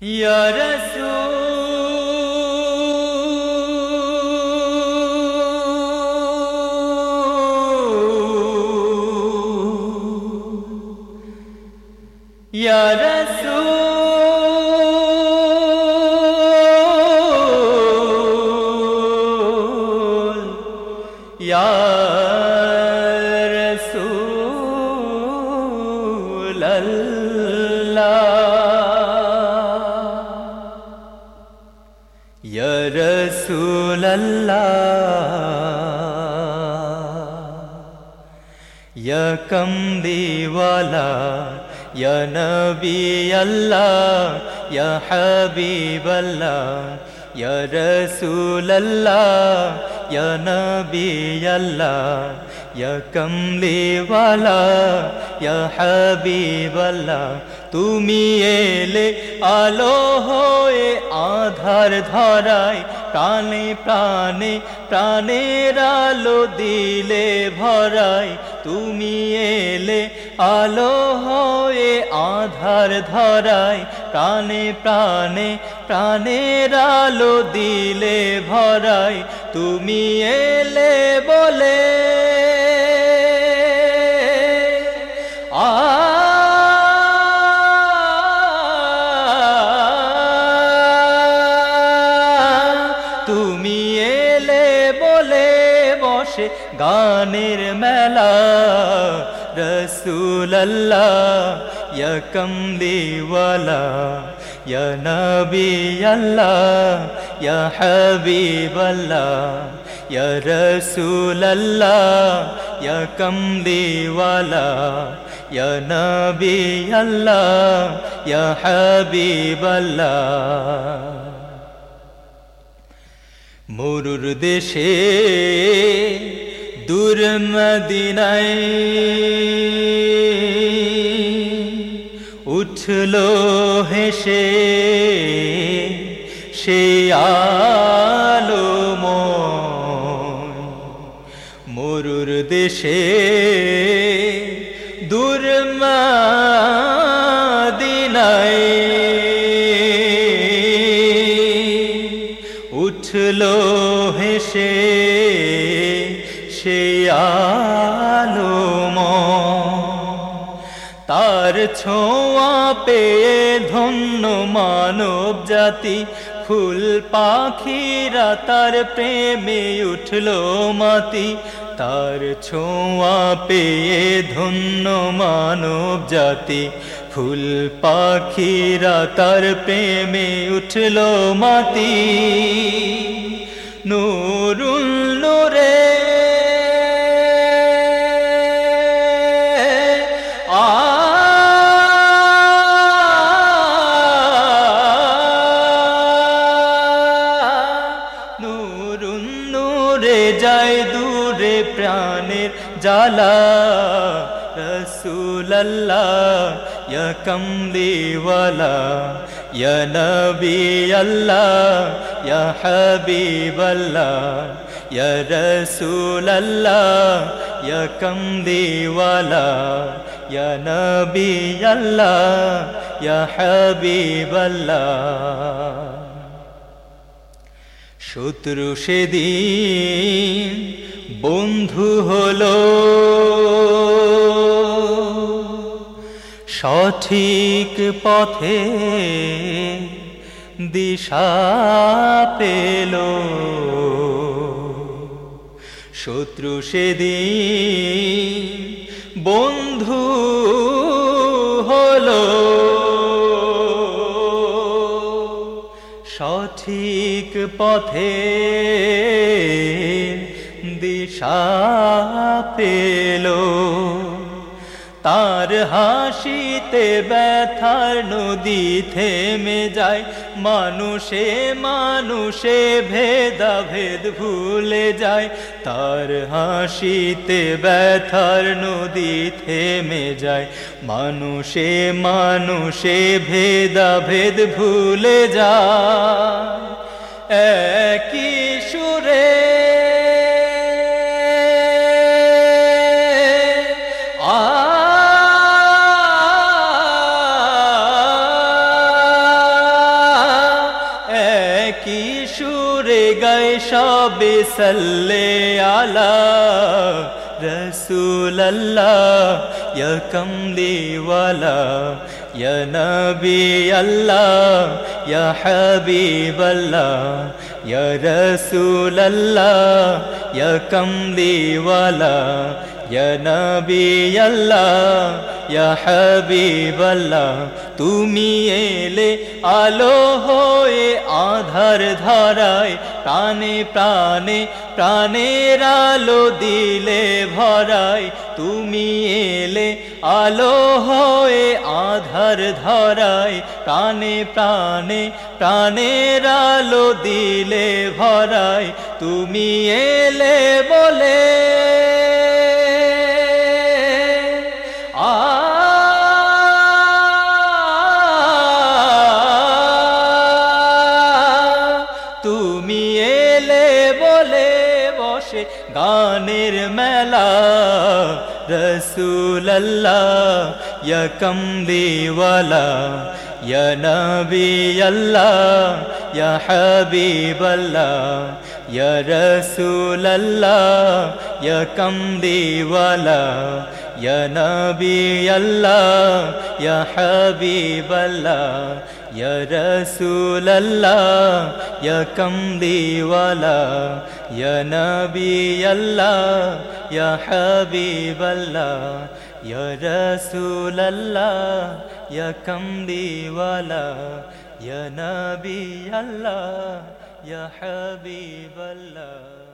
یا رسول یا رسول یا رسول اللہ۔ अल्लाह या कमली वाला या नबी अल्लाह या हबीब अल्लाह या रसूल अल्लाह या नबी अल्लाह या कमले वाला তুমি এলে আলো হয়ে আধার ধরায় প্রাণে প্রাণে প্রাণের আলো দিলে ভরাই তুমি এলে আলো হয়ে আধার ধরায় প্রাণে প্রাণে প্রাণের আলো দিলে ভরাই তুমি এলে বলে গানের মেলা রসুল্লাহ ইয়া কমলিওয়ালা ইয়া নবী আল্লাহ ইয়া হাবিবাল্লাহ ইয়া রসুল্লাহ ইয়া কমলিওয়ালা ইয়া নবী আল্লাহ ইয়া হাবিবাল্লাহ মরুর দেশে দূর মদিনায় উঠল হেসে সে আলো মরুর দেশে দূর মদিনায় উঠল হেসে সে আলোম। তার ছোঁয়া পেয়ে ধন্য মানব জাতি, ফুল পাখিরা তার প্রেমে উঠল মাতি তার ছোঁয়া পেয়ে ধন্য মানব জাতি। ফুল পাখিরা তার প্রেমে উঠল মাতি নুরুল জালা রসুল্লাহ ইয়া কমলিওয়ালা ইয়া নবী আল্লাহ ইয়া হাবিবাল্লাহ, ইয়া রসুল্লাহ ইয়া কমলিওয়ালা ইয়া নবী আল্লাহ ইয়া হাবিবাল্লাহ। শত্রু সেদিন বন্ধু হলো। সঠিক পথে দিশা পেল। শত্রু সেদিন বন্ধু হলো। সঠিক পথে দিশা পেল তার হাসিতে ব্যথার নদী থেমে যায়। মানুষে মানুষে ভেদাভেদ ভুলে যায়। তার হাসিতে ব্যথার নদী থেমে যায়। মানুষে মানুষে ভেদাভেদ ভুলে যায়। একই সুরে সুরে গায় সবে সাল্লে আলা রসুল আল্লাহ ইয়া কমলি ওয়ালা, ইয়া নবী আল্লাহ ইয়া হাবিব আল্লাহ ইয়া রসুল আল্লাহ ইয়া কমলি ওয়ালা ইয়া নবী আল্লাহ ইয়া হাবিব আল্লাহ তুমি এলে আলো হয়ে আধার ধরায়, প্রাণে প্রাণে প্রাণের আলো দিলে ভরায়, তুমি এলে আলো হয়ে আধার ধরায়, প্রাণে প্রাণে প্রাণের আলো দিলে ভরায়, তুমি এলে বলে বসে গানের মেলা। রসুল আল্লাহ ইয়া কমলিওয়ালা ইয়া নবী আল্লাহ ইয়া হাবিব আল্লাহ ইয়া রসুল আল্লাহ ইয়া কমলিওয়ালা ইয়া নবী আল্লাহ ইয়া হাবিব আল্লাহ ইয়া Ya Rasulallah Ya Kamliwala Ya Nabi Allah Ya Habiballah Ya Rasulallah Ya Kamliwala Ya Nabi Allah Ya Habiballah